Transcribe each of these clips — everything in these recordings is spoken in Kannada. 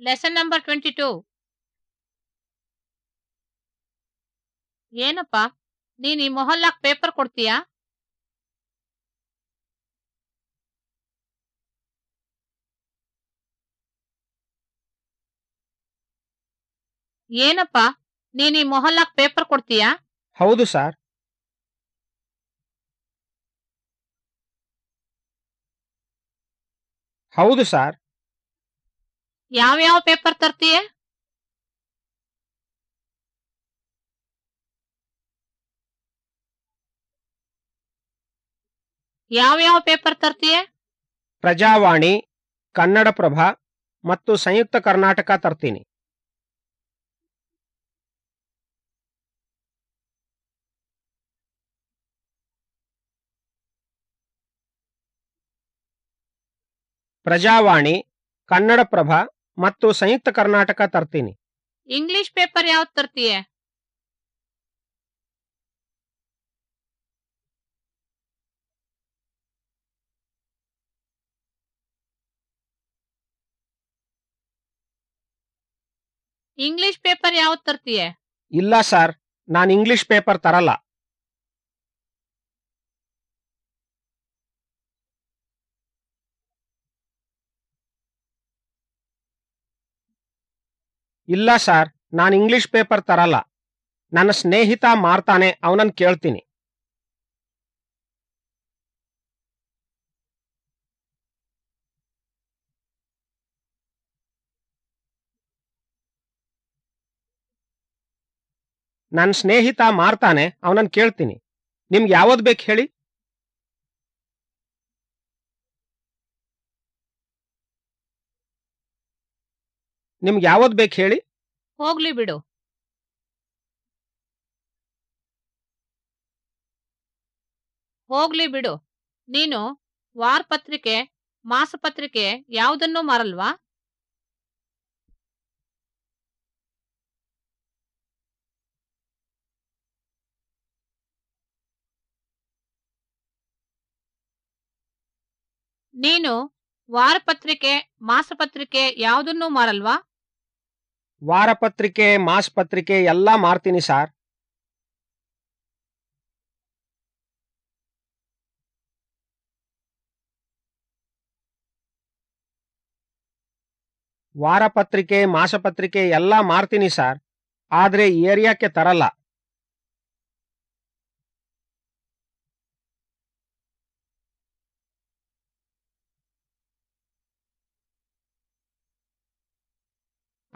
ಲೆಸನ್ ನಂಬರ್ ಟ್ವೆಂಟಿ ಟೂ ಏನಪ್ಪ? ನೀನ್ ಈ ಮೊಹಲ್ಲಾಕ್ ಪೇಪರ್ ಕೊಡ್ತೀಯಾ? ಏನಪ್ಪ? ನೀನ್ ಈ ಮೊಹಲ್ಲಾಕ್ ಪೇಪರ್ ಕೊಡ್ತೀಯಾ? ಹೌದು ಸರ್ ಹೌದು ಸರ್. ಯಾವ್ಯಾವ ಪೇಪರ್ ತರ್ತೀಯ? ಯಾವ್ಯಾವ ಪೇಪರ್ ತರ್ತೀಯ? ಪ್ರಜಾವಾಣಿ ಕನ್ನಡಪ್ರಭ ಮತ್ತು ಸಂಯುಕ್ತ ಕರ್ನಾಟಕ ತರ್ತೀನಿ. ಪ್ರಜಾವಾಣಿ ಕನ್ನಡಪ್ರಭ ಮತ್ತು ಸಂಯುಕ್ತ ಕರ್ನಾಟಕ ತರ್ತೀನಿ. ಇಂಗ್ಲಿಷ್ ಪೇಪರ್ ಯಾವ್ದು ತರ್ತೀಯ? ಇಂಗ್ಲಿಷ್ ಪೇಪರ್ ಯಾವ್ದು ತರ್ತೀಯ? ಇಲ್ಲ ಸರ್ ನಾನು ಇಂಗ್ಲಿಷ್ ಪೇಪರ್ ತರಲ್ಲ. ಇಲ್ಲ ಸರ್, ನಾನು ಇಂಗ್ಲಿಷ್ ಪೇಪರ್ ತರಲ್ಲ. ನನ್ನ ಸ್ನೇಹಿತ ಮಾರ್ತಾನೆ ಅವನನ್ನು ಕೇಳ್ತೀನಿ. ನನ್ನ ಸ್ನೇಹಿತ ಮಾರ್ತಾನೆ ಅವನನ್ನು ಕೇಳ್ತೀನಿ. ನಿಮ್ಗೆ ಯಾವ್ದು ಬೇಕು ಹೇಳಿ? ನಿಮ್ಗೆ ಯಾವ್ದು ಬೇಕು ಹೇಳಿ? ಹೋಗ್ಲಿ ಬಿಡು. ಹೋಗ್ಲಿ ಬಿಡು. ನೀನು ವಾರಪತ್ರಿಕೆ ಮಾಸಪತ್ರಿಕೆ ಯಾವುದನ್ನೂ ಮಾರಲ್ವಾ? ನೀನು ವಾರಪತ್ರಿಕೆ ಮಾಸಪತ್ರಿಕೆ ಯಾವುದನ್ನೂ ಮಾರಲ್ವಾ? ವಾರಪತ್ರಿಕೆ ಮಾಸಪತ್ರಿಕೆ ಎಲ್ಲ ಮಾರ್ತೀನಿ ಸಾರ್. ವಾರಪತ್ರಿಕೆ ಮಾಸಪತ್ರಿಕೆ ಎಲ್ಲ ಮಾರ್ತೀನಿ ಸಾರ್. ಆದ್ರೆ ಏರಿಯಾಕ್ಕೆ ತರಲ್ಲ.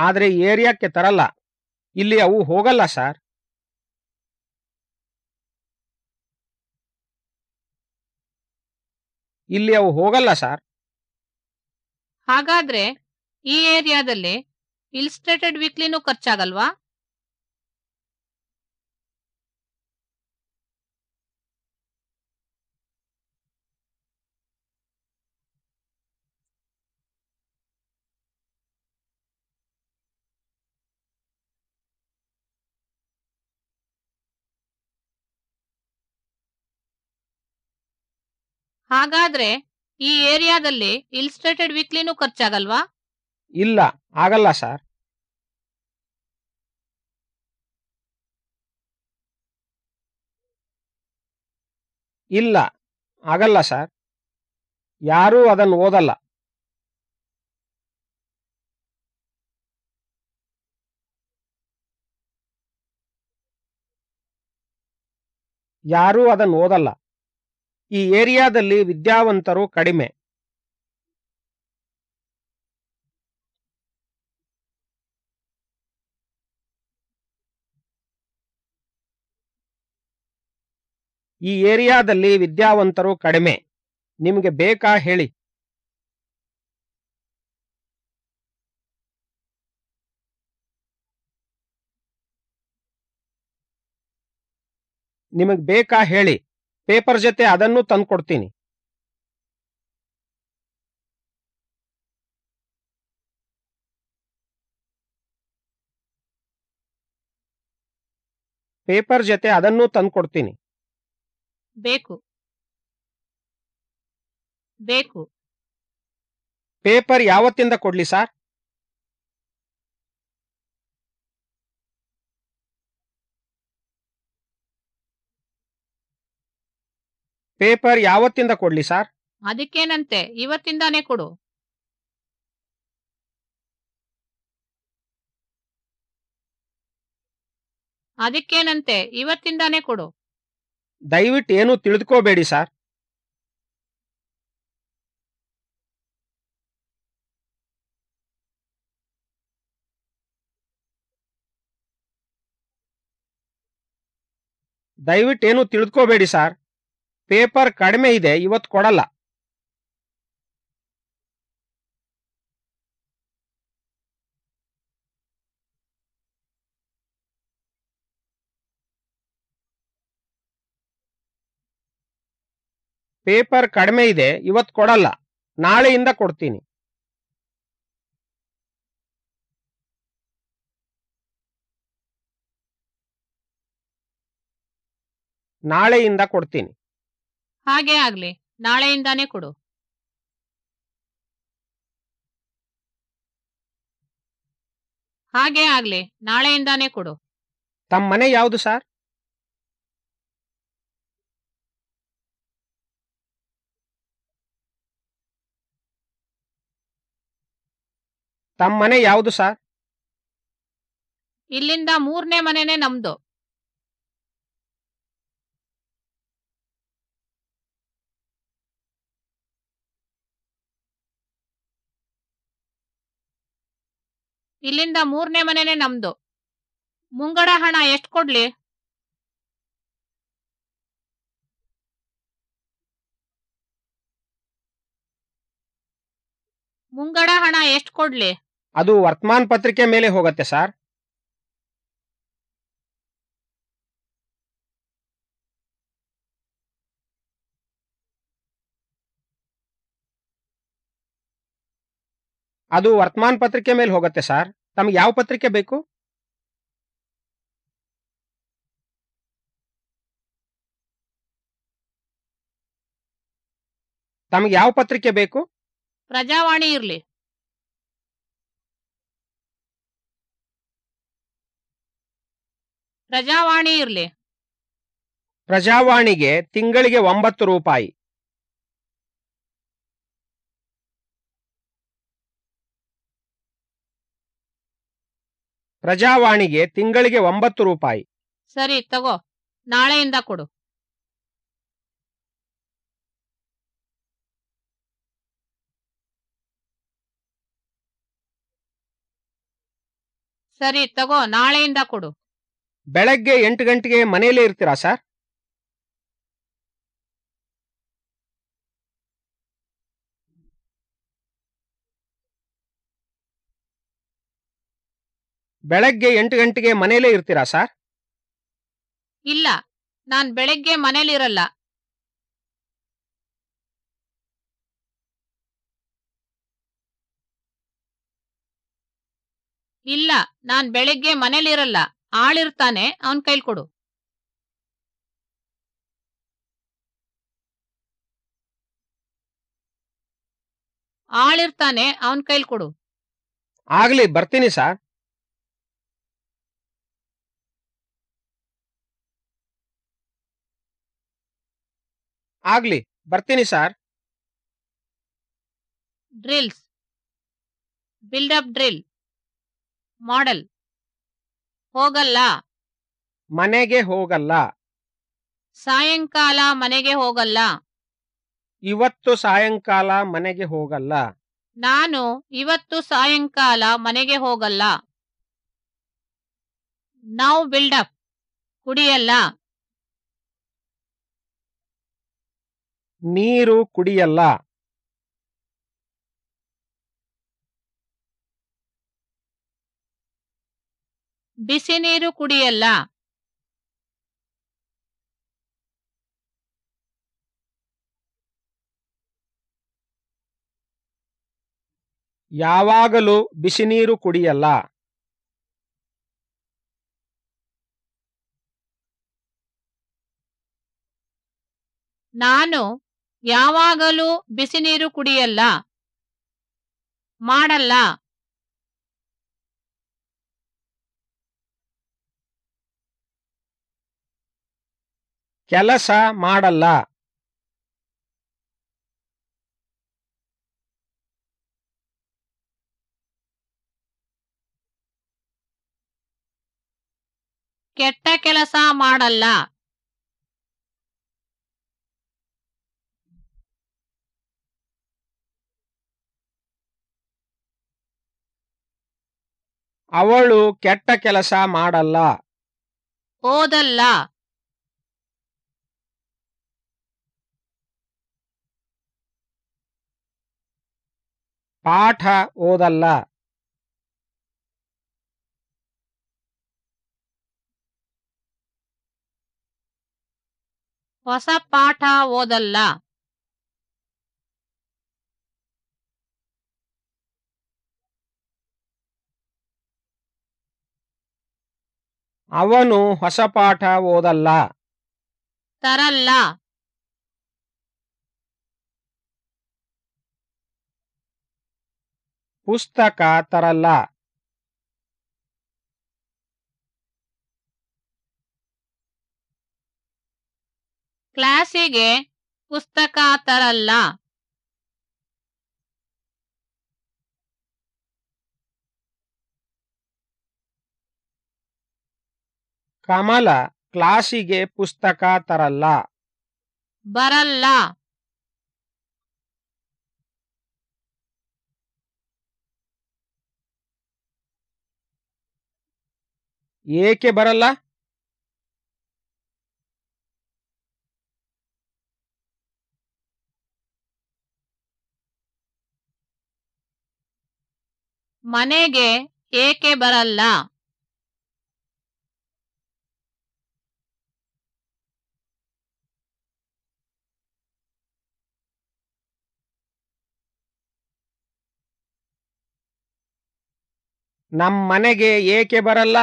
ಆದ್ರೆ ಏರಿಯಾಕ್ಕೆ ತರಲ್ಲ. ಇಲ್ಲಿ ಅವು ಹೋಗಲ್ಲ ಸರ್. ಇಲ್ಲಿ ಅವು ಹೋಗಲ್ಲ ಸರ್. ಹಾಗಾದ್ರೆ ಈ ಏರಿಯಾದಲ್ಲಿ ಇಲ್ಸ್ಟ್ರೇಟೆಡ್ ವೀಕ್ಲಿನೂ ಖರ್ಚಾಗಲ್ವಾ? ಹಾಗಾದ್ರೆ ಈ ಏರಿಯಾದಲ್ಲಿ ಇಲ್ಸ್ಟ್ರೇಟೆಡ್ ವೀಕ್ಲಿನೂ ಖರ್ಚಾಗಲ್ವಾ? ಇಲ್ಲ, ಆಗಲ್ಲ ಸರ್ ಇಲ್ಲ, ಆಗಲ್ಲ ಸರ್ ಯಾರೂ ಅದನ್ನು ಓದಲ್ಲ. ಯಾರೂ ಅದನ್ನು ಓದಲ್ಲ. ಈ ಏರಿಯಾದಲ್ಲಿ ವಿದ್ಯಾವಂತರು ಕಡಿಮೆ. ಈ ಏರಿಯಾದಲ್ಲಿ ವಿದ್ಯಾವಂತರು ಕಡಿಮೆ. ನಿಮಗೆ ಬೇಕಾ ಹೇಳಿ. ನಿಮಗೆ ಬೇಕಾ ಹೇಳಿ. ಪೇಪರ್ ಜೊತೆ ಅದನ್ನು ತಂದ್ಕೊಡ್ತೀನಿ. ಪೇಪರ್ ಜೊತೆ ಅದನ್ನು ತಂದ್ಕೊಡ್ತೀನಿ. ಬೇಕು. ಬೇಕು. ಪೇಪರ್ ಯಾವತ್ತಿಂದ ಕೊಡ್ಲಿ ಸರ್? ಪೇಪರ್ ಯಾವತ್ತಿಂದ ಕೊಡ್ಲಿ ಸರ್? ಅದಕ್ಕೇನಂತೆ ಇವತ್ತಿಂದಾನೇ ಕೊಡು. ಅದಕ್ಕೇನಂತೆ ಇವತ್ತಿಂದಾನೇ ಕೊಡು. ದಯವಿಟ್ಟು ಏನು ತಿಳಿದುಕೋಬೇಡಿ ಸರ್. ದಯವಿಟ್ಟು ಏನು ತಿಳಿದುಕೋಬೇಡಿ ಸರ್. ಪೇಪರ್ ಕಡಿಮೆ ಇದೆ ಇವತ್ತು ಕೊಡಲ್ಲ. ಪೇಪರ್ ಕಡಿಮೆ ಇದೆ ಇವತ್ತು ಕೊಡಲ್ಲ. ನಾಳೆಯಿಂದ ಕೊಡ್ತೀನಿ. ನಾಳೆಯಿಂದ ಕೊಡ್ತೀನಿ. ಹಾಗೆ ಆಗ್ಲಿ ನಾಳೆಯಿಂದಾನೇ ಕೊಡು. ಹಾಗೆ ಆಗ್ಲಿ ನಾಳೆಯಿಂದಾನೇ ಕೊಡು. ತಮ್ಮ ಮನೆ ಯಾವುದು ಸರ್? ತಮ್ಮ ಮನೆ ಯಾವುದು ಸರ್? ಇಲ್ಲಿಂದ ಮೂರನೇ ಮನೆನೇ ನಮ್ದು. ಇಲ್ಲಿಂದ ಮೂರನೇ ಮನೆನೇ ನಮ್ದು. ಮುಂಗಡ ಹಣ ಎಷ್ಟು ಕೊಡ್ಲಿ? ಮುಂಗಡ ಹಣ ಎಷ್ಟು ಕೊಡ್ಲಿ? ಅದು ವರ್ತಮಾನ ಪತ್ರಿಕೆ ಮೇಲೆ ಹೋಗುತ್ತೆ ಸರ್. ಅದು ವರ್ತಮಾನ ಪತ್ರಿಕೆ ಮೇಲೆ ಹೋಗುತ್ತೆ ಸರ್. ತಮ್ಗೆ ಯಾವ ಪತ್ರಿಕೆ ಬೇಕು? ತಮ್ಗೆ ಯಾವ ಪತ್ರಿಕೆ ಬೇಕು? ಪ್ರಜಾವಾಣಿ ಇರ್ಲಿ. ಪ್ರಜಾವಾಣಿ ಇರ್ಲಿ. ಪ್ರಜಾವಾಣಿಗೆ ತಿಂಗಳಿಗೆ ಒಂಬತ್ತು ರೂಪಾಯಿ. ಪ್ರಜಾವಾಣಿಗೆ ತಿಂಗಳಿಗೆ ಒಂಬತ್ತು ರೂಪಾಯಿ. ಸರಿ ತಗೋ. ನಾಳೆಯಿಂದ ಕೊಡು. ಸರಿ ತಗೋ. ನಾಳೆಯಿಂದ ಕೊಡು. ಬೆಳಗ್ಗೆ ಎಂಟು ಗಂಟೆಗೆ ಮನೆಯಲ್ಲೇ ಇರ್ತೀರಾ ಸರ್? ಬೆಳಗ್ಗೆ ಎಂಟು ಗಂಟೆಗೆ ಮನೆಯಲ್ಲೇ ಇರ್ತೀರಾ ಸರ್ ಇಲ್ಲ ನಾನ್ ಬೆಳಗ್ಗೆ ಮನೇಲಿರಲ್ಲ ಇಲ್ಲ ನಾನ್ ಬೆಳಗ್ಗೆ ಮನೇಲಿರಲ್ಲ ಆಳಿರ್ತಾನೆ ಅವನ್ ಕೈಲಿ ಕೊಡು. ಆಳಿರ್ತಾನೆ ಅವನ್ ಕೈಲಿ ಕೊಡು. ಆಗ್ಲಿ ಬರ್ತೀನಿ ಸರ್ ಆಗ್ಲಿ ಬರ್ತೀನಿ sir. Drills. Build up drill. Model. ಹೋಗಲ್ಲ. ಮನೆಗೆ ಹೋಗಲ್ಲ. ಸಾಯಂಕಾಲ ಮನೆಗೆ ಹೋಗಲ್ಲ. ಇವತ್ತು ಸಾಯಂಕಾಲ ಮನೆಗೆ ಹೋಗಲ್ಲ. ನಾನು ಇವತ್ತು ಸಾಯಂಕಾಲ ಮನೆಗೆ ಹೋಗಲ್ಲ. ನಾವು ಬಿಲ್ಡಪ್ ಕುಡಿಯಲ್ಲ. ನೀರು ಕುಡಿಯಲ್ಲ. ಬಿಸಿ ನೀರು ಕುಡಿಯಲ್ಲ. ಯಾವಾಗಲೂ ಬಿಸಿ ನೀರು ಕುಡಿಯಲ್ಲ. ನಾನು ಯಾವಾಗಲೂ ಬಿಸಿ ನೀರು ಕುಡಿಯಲ್ಲ. ಮಾಡಲ್ಲ. ಕೆಲಸ ಮಾಡಲ್ಲ. ಕೆಟ್ಟ ಕೆಲಸ ಮಾಡಲ್ಲ. ಅವಳು ಕೆಟ್ಟ ಕೆಲಸ ಮಾಡಲ್ಲ. ಓದಲ್ಲ. ಪಾಠ ಓದಲ್ಲ. ಹೊಸ ಪಾಠ ಓದಲ್ಲ. ಅವನು ಹೊಸ ಪಾಠ ಓದಲ್ಲ. ತರಲ್ಲ. ಪುಸ್ತಕ ತರಲ್ಲ. ಕ್ಲಾಸಿಗೆ ಪುಸ್ತಕ ತರಲ್ಲ. ಕಮಲ ಕ್ಲಾಸಿಗೆ ಪುಸ್ತಕ ತರಲ್ಲ. ಬರಲ್ಲ. ಏಕೆ ಬರಲ್ಲ? ಮನೆಗೆ ಏಕೆ ಬರಲ್ಲ? ನಮ್ ಮನೆಗೆ ಏಕೆ ಬರಲ್ಲ?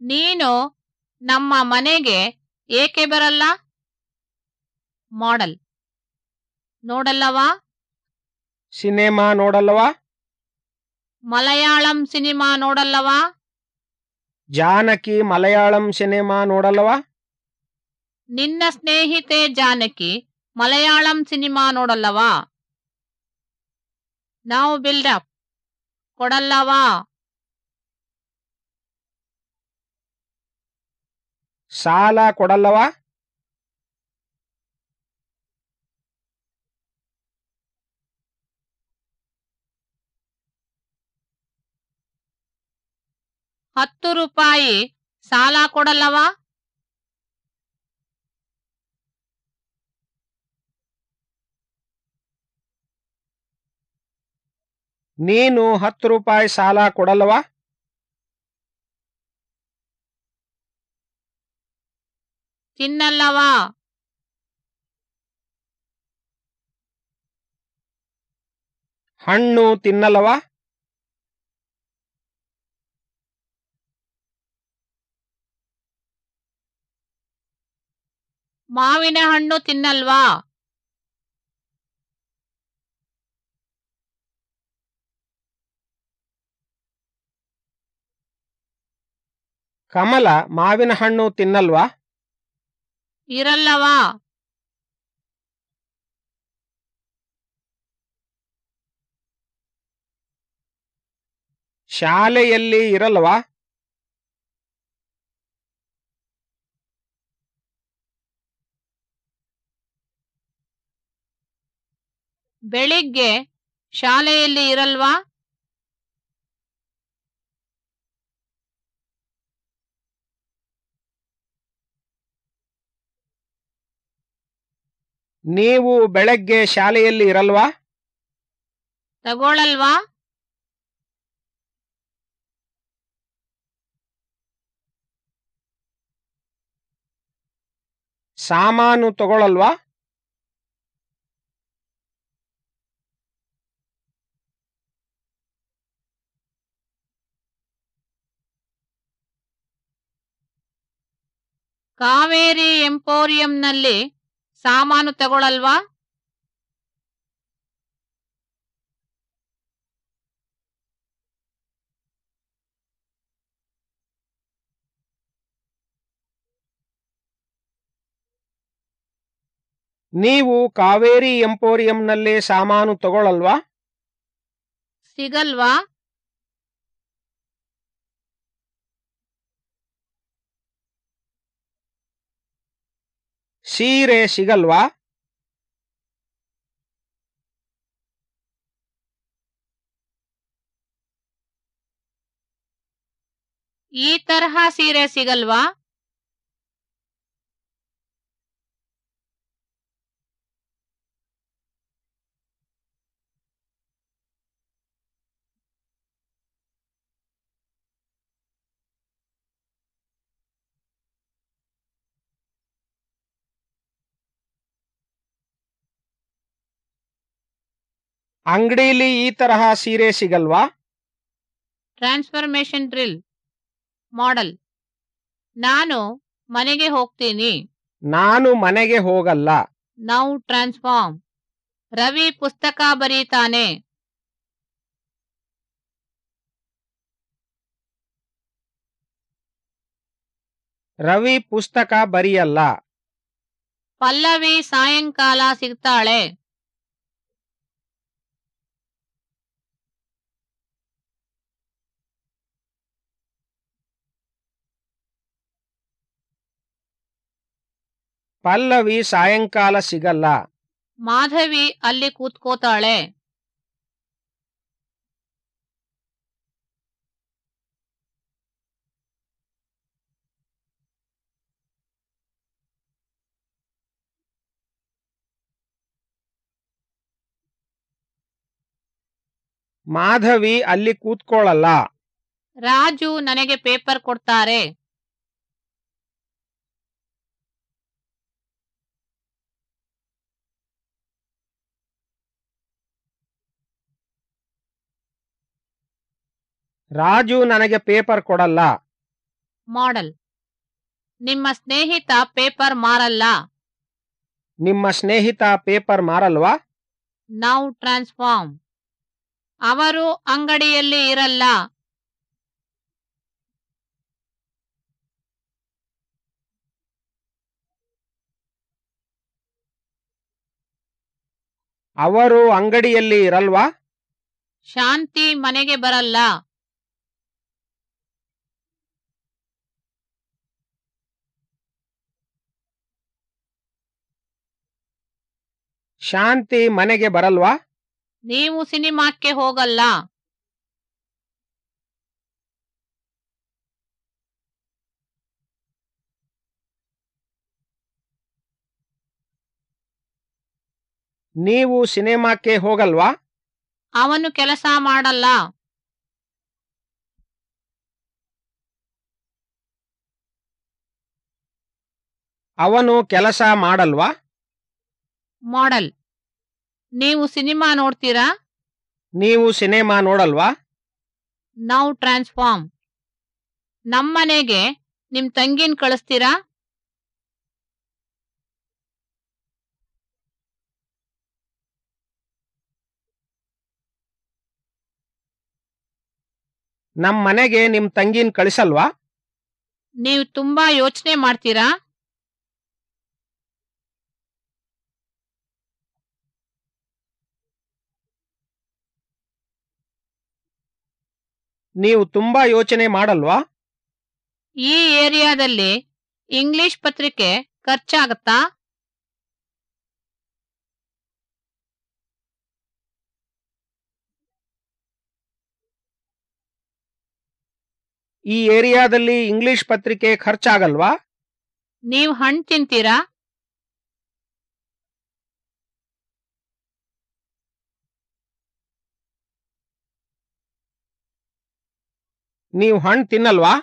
ನೀನು ನಮ್ಮ ಮನೆಗೆ ಏಕೆ ಬರಲ್ಲ? ಮಾಡೆಲ್ ನೋಡಲ್ಲವಾ? ಸಿನಿಮಾ ನೋಡಲ್ಲವಾ? ಮಲಯಾಳಂ ಸಿನಿಮಾ ನೋಡಲ್ಲವಾ? ಜಾನಕಿ ಮಲಯಾಳಂ ಸಿನಿಮಾ ನೋಡಲ್ಲವಾ? ನಿನ್ನ ಸ್ನೇಹಿತೆ ಜಾನಕಿ ಮಲಯಾಳಂ ಸಿನಿಮಾ ನೋಡಲ್ಲವಾ? ನಾವು ಬಿಲ್ಡಪ್ ಕೊಡಲ್ಲವಾ? ಸಾಲ ಕೊಡಲ್ಲವಾ? ಹತ್ತು ರೂಪಾಯಿ ಸಾಲ ಕೊಡಲ್ಲವಾ? ನೀನು ಹತ್ತು ರೂಪಾಯಿ ಸಾಲ ಕೊಡಲ್ಲವಾ? ತಿನ್ನಲ್ಲವಾ? ಹಣ್ಣು ತಿನ್ನಲ್ಲವಾ? ಮಾವಿನ ಹಣ್ಣು ತಿನ್ನಲ್ವಾ? ಕಮಲ ಮಾವಿನ ಹಣ್ಣು ತಿನ್ನಲ್ವಾ? ಇರಲ್ಲವಾ? ಶಾಲೆಯಲ್ಲಿ ಇರಲ್ವಾ? ಬೆಳಿಗ್ಗೆ ಶಾಲೆಯಲ್ಲಿ ಇರಲ್ವಾ? ನೀವು ಬೆಳಗ್ಗೆ ಶಾಲೆಯಲ್ಲಿ ಇರಲ್ವಾ? ತಗೊಳಲ್ವಾ? ಸಾಮಾನು ತಗೊಳಲ್ವಾ? ಕಾವೇರಿ ಎಂಪೋರಿಯಂನಲ್ಲಿ ಸಾಮಾನು ತಗೊಳಲ್ವಾ? ನೀವು ಕಾವೇರಿ ಎಂಪೋರಿಯಂನಲ್ಲಿ ಸಾಮಾನು ತಗೊಳಲ್ವಾ? ಸಿಗಲ್ವಾ? ಸೀರೆ ಸಿಗಲ್ವಾ? ಈ ತರಹ ಸೀರೆ ಸಿಗಲ್ವಾ? ಅಂಗಡಿಲಿ ಈ ತರಹ ಸೀರೆ ಸಿಗಲ್ವಾ? Transformation drill model. ನಾನು ಮನೆಗೆ ಹೋಗ್ತೀನಿ. ನಾನು ಮನೆಗೆ ಹೋಗಲ್ಲ. Now transform. ರವಿ ಪುಸ್ತಕ ಬರೀತಾನೆ. ರವಿ ಪುಸ್ತಕ ಬರೆಯಲ್ಲ. ಪಲ್ಲವಿ ಸಾಯಂಕಾಲ ಸಿಗ್ತಾಳೆ. ಪಲ್ಲವಿ ಸಾಯಂಕಾಲ ಸಿಗಲ್ಲ. ಮಾಧವಿ ಅಲ್ಲಿ ಕೂತ್ಕೋತಾಳೆ. ಮಾಧವಿ ಅಲ್ಲಿ ಕೂತ್ಕೊಳ್ಳಲ್ಲ ರಾಜು ನನಗೆ ಪೇಪರ್ ಕೊಡ್ತಾರೆ. ರಾಜು ನನಗೆ ಪೇಪರ್ ಕೊಡಲ್ಲ. ಮಾಡೆಲ್. ನಿಮ್ಮ ಸ್ನೇಹಿತ ಪೇಪರ್ ಮಾರಲ್ಲ. ನಿಮ್ಮ ಸ್ನೇಹಿತ ಪೇಪರ್ ಮಾರಲ್ವಾ? Now transform. ಅವರು ಅಂಗಡಿಯಲ್ಲಿ ಇರಲ್ಲ. ಅವರು ಅಂಗಡಿಯಲ್ಲಿ ಇರಲ್ವಾ? ಶಾಂತಿ ಮನೆಗೆ ಬರಲ್ಲ. ಶಾಂತಿ ಮನೆಗೆ ಬರಲ್ವಾ? ನೀವು ಸಿನಿಮಾಕ್ಕೆ ಹೋಗಲ್ಲ. ನೀವು ಸಿನಿಮಾಕ್ಕೆ ಹೋಗಲ್ವಾ? ಅವನು ಕೆಲಸ ಮಾಡಲ್ಲ. ಅವನು ಕೆಲಸ ಮಾಡಲ್ವಾ? ಮಾಡೆಲ್ ನೀವು ಸಿನಿಮಾ ನೋಡ್ತೀರಾ? ನೀವು ಸಿನಿಮಾ ನೋಡಲ್ವಾ? ನೌ ಟ್ರಾನ್ಸ್ಫಾರ್ಮ್ ನಮ್ಮನೆಗೆ ನಿಮ್ ತಂಗಿನ್ ಕಳಿಸ್ತೀರಾ? ನಮ್ ಮನೆಗೆ ನಿಮ್ ತಂಗಿನ್ ಕಳಿಸಲ್ವಾ? ನೀವು ತುಂಬಾ ಯೋಚನೆ ಮಾಡ್ತೀರಾ? ನೀವು ತುಂಬಾ ಯೋಚನೆ ಮಾಡಲ್ವಾ? ಈ ಏರಿಯಾದಲ್ಲಿ ಇಂಗ್ಲಿಷ್ ಪತ್ರಿಕೆ ಖರ್ಚಾಗತ್ತಾ? ಈ ಏರಿಯಾದಲ್ಲಿ ಇಂಗ್ಲಿಷ್ ಪತ್ರಿಕೆ ಖರ್ಚಾಗಲ್ವಾ? ನೀವು ಹಣ್ಣು ತಿಂತೀರಾ? ನೀವು ಹಣ್ಣು ತಿನ್ನಲ್ವಾ?